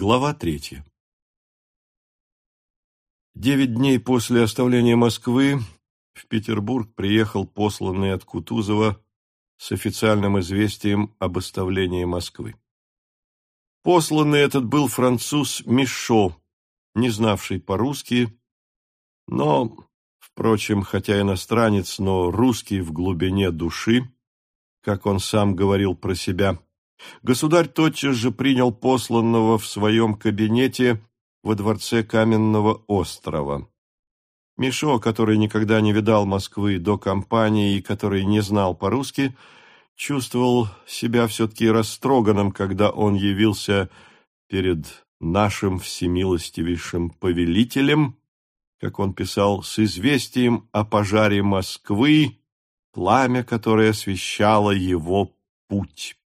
Глава третья. Девять дней после оставления Москвы в Петербург приехал посланный от Кутузова с официальным известием об оставлении Москвы. Посланный этот был француз Мишо, не знавший по-русски, но, впрочем, хотя иностранец, но русский в глубине души, как он сам говорил про себя – Государь тотчас же принял посланного в своем кабинете во дворце Каменного острова. Мишо, который никогда не видал Москвы до кампании и который не знал по-русски, чувствовал себя все-таки растроганным, когда он явился перед нашим всемилостивейшим повелителем, как он писал, с известием о пожаре Москвы, пламя, которое освещало его путь.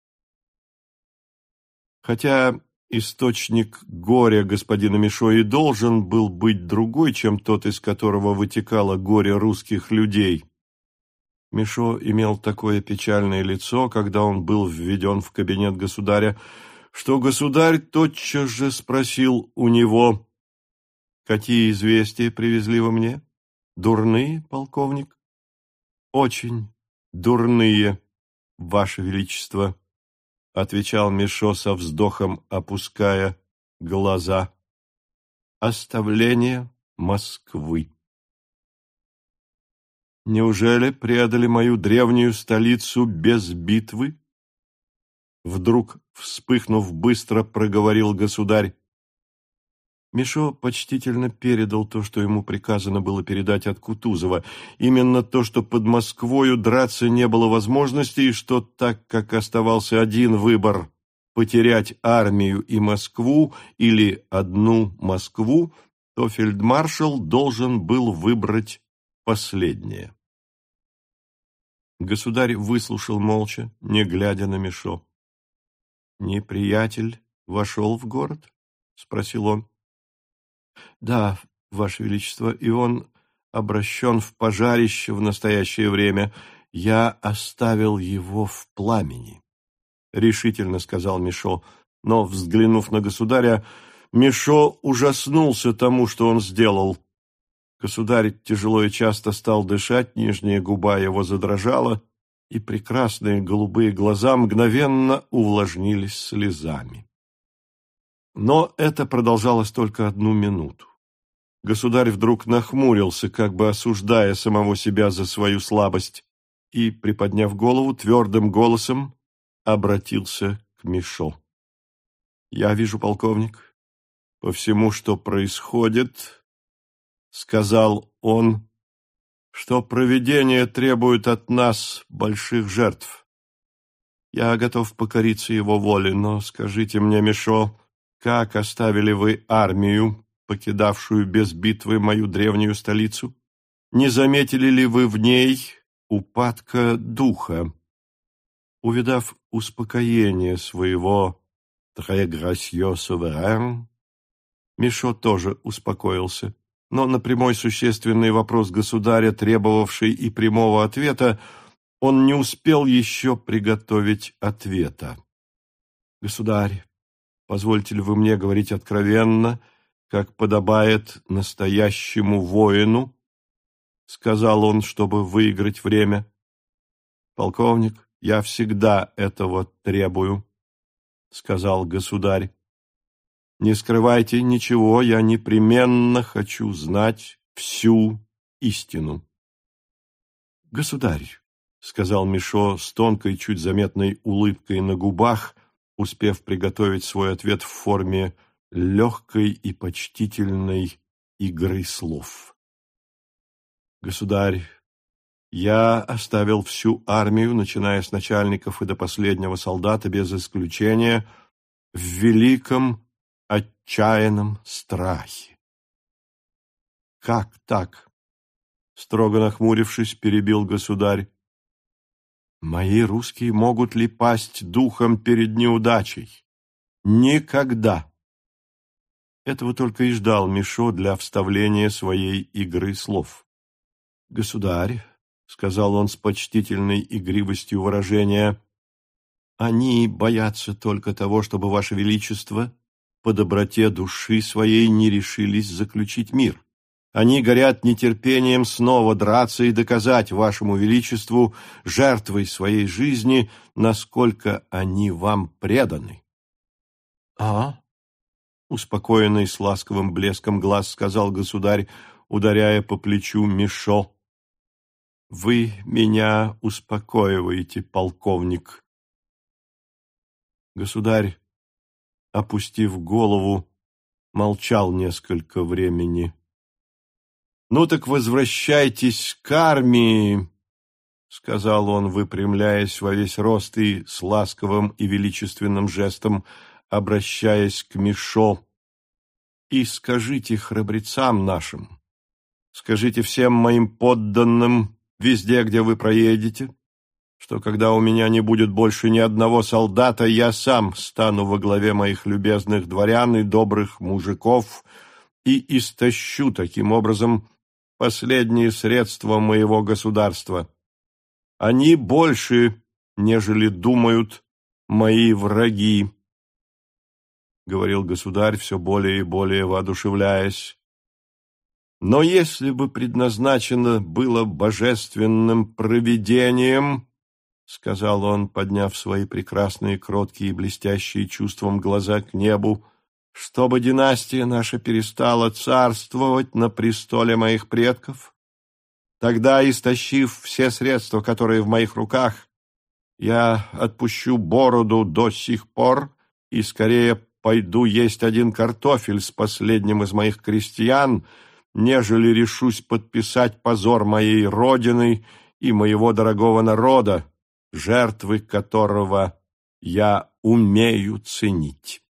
Хотя источник горя господина Мишо и должен был быть другой, чем тот, из которого вытекало горе русских людей. Мишо имел такое печальное лицо, когда он был введен в кабинет государя, что государь тотчас же спросил у него, «Какие известия привезли вы мне? Дурные, полковник?» «Очень дурные, ваше величество», — отвечал Мишо со вздохом, опуская глаза. «Оставление Москвы». «Неужели предали мою древнюю столицу без битвы?» Вдруг, вспыхнув, быстро проговорил государь. Мишо почтительно передал то, что ему приказано было передать от Кутузова. Именно то, что под Москвою драться не было возможности, и что, так как оставался один выбор – потерять армию и Москву или одну Москву, то фельдмаршал должен был выбрать последнее. Государь выслушал молча, не глядя на Мишо. «Неприятель вошел в город?» – спросил он. Да, Ваше Величество, и он обращен в пожарище в настоящее время. Я оставил его в пламени, — решительно сказал Мишо. Но, взглянув на государя, Мишо ужаснулся тому, что он сделал. Государь тяжело и часто стал дышать, нижняя губа его задрожала, и прекрасные голубые глаза мгновенно увлажнились слезами. Но это продолжалось только одну минуту. Государь вдруг нахмурился, как бы осуждая самого себя за свою слабость, и, приподняв голову, твердым голосом обратился к Мишо. «Я вижу, полковник, по всему, что происходит, — сказал он, — что проведение требует от нас больших жертв. Я готов покориться его воле, но скажите мне, Мишо, как оставили вы армию, покидавшую без битвы мою древнюю столицу? Не заметили ли вы в ней упадка духа? Увидав успокоение своего «très gracieux souverain», Мишо тоже успокоился, но на прямой существенный вопрос государя, требовавший и прямого ответа, он не успел еще приготовить ответа. «Государь, Позвольте ли вы мне говорить откровенно, как подобает настоящему воину? Сказал он, чтобы выиграть время. Полковник, я всегда этого требую, сказал государь. Не скрывайте ничего, я непременно хочу знать всю истину. Государь, сказал Мишо с тонкой, чуть заметной улыбкой на губах, успев приготовить свой ответ в форме легкой и почтительной игры слов. «Государь, я оставил всю армию, начиная с начальников и до последнего солдата, без исключения, в великом отчаянном страхе». «Как так?» — строго нахмурившись, перебил государь. Мои русские могут ли пасть духом перед неудачей? Никогда. Этого только и ждал Мишо для вставления своей игры слов. «Государь», — сказал он с почтительной игривостью выражения, — «они боятся только того, чтобы Ваше Величество по доброте души своей не решились заключить мир. Они горят нетерпением снова драться и доказать вашему величеству жертвой своей жизни, насколько они вам преданы. — А? — успокоенный с ласковым блеском глаз сказал государь, ударяя по плечу Мишо. — Вы меня успокоиваете, полковник. Государь, опустив голову, молчал несколько времени. «Ну так возвращайтесь к армии», — сказал он, выпрямляясь во весь рост и с ласковым и величественным жестом, обращаясь к Мишо, «и скажите храбрецам нашим, скажите всем моим подданным везде, где вы проедете, что когда у меня не будет больше ни одного солдата, я сам стану во главе моих любезных дворян и добрых мужиков и истощу таким образом последние средства моего государства. Они больше, нежели думают мои враги, — говорил государь, все более и более воодушевляясь. Но если бы предназначено было божественным провидением, — сказал он, подняв свои прекрасные, кроткие и блестящие чувством глаза к небу, чтобы династия наша перестала царствовать на престоле моих предков, тогда, истощив все средства, которые в моих руках, я отпущу бороду до сих пор и скорее пойду есть один картофель с последним из моих крестьян, нежели решусь подписать позор моей родины и моего дорогого народа, жертвы которого я умею ценить.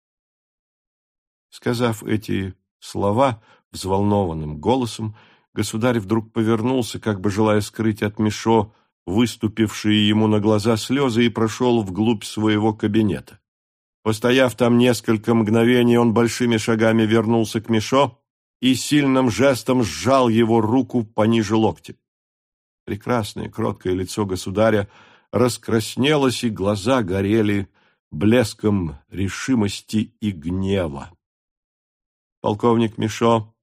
Сказав эти слова взволнованным голосом, государь вдруг повернулся, как бы желая скрыть от Мишо выступившие ему на глаза слезы, и прошел вглубь своего кабинета. Постояв там несколько мгновений, он большими шагами вернулся к Мишо и сильным жестом сжал его руку пониже локтя. Прекрасное, кроткое лицо государя раскраснелось, и глаза горели блеском решимости и гнева. Полковник Мишо,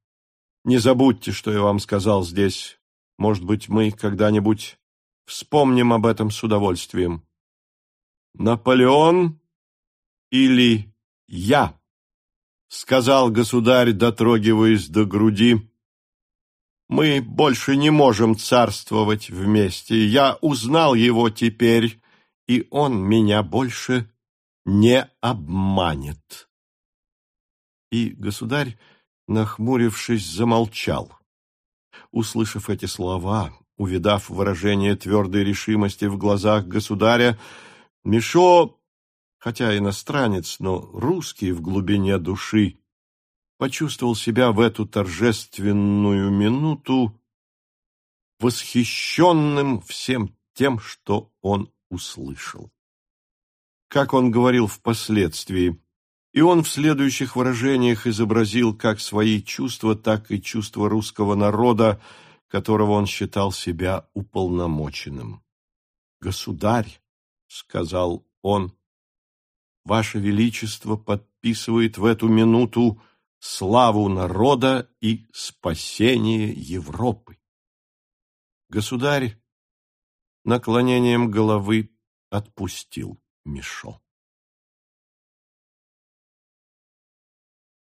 не забудьте, что я вам сказал здесь. Может быть, мы когда-нибудь вспомним об этом с удовольствием. Наполеон или я, сказал государь, дотрогиваясь до груди. Мы больше не можем царствовать вместе. Я узнал его теперь, и он меня больше не обманет и государь, нахмурившись, замолчал. Услышав эти слова, увидав выражение твердой решимости в глазах государя, Мишо, хотя иностранец, но русский в глубине души, почувствовал себя в эту торжественную минуту восхищенным всем тем, что он услышал. Как он говорил впоследствии, и он в следующих выражениях изобразил как свои чувства, так и чувства русского народа, которого он считал себя уполномоченным. «Государь», — сказал он, — «Ваше Величество подписывает в эту минуту славу народа и спасение Европы». Государь наклонением головы отпустил Мишо.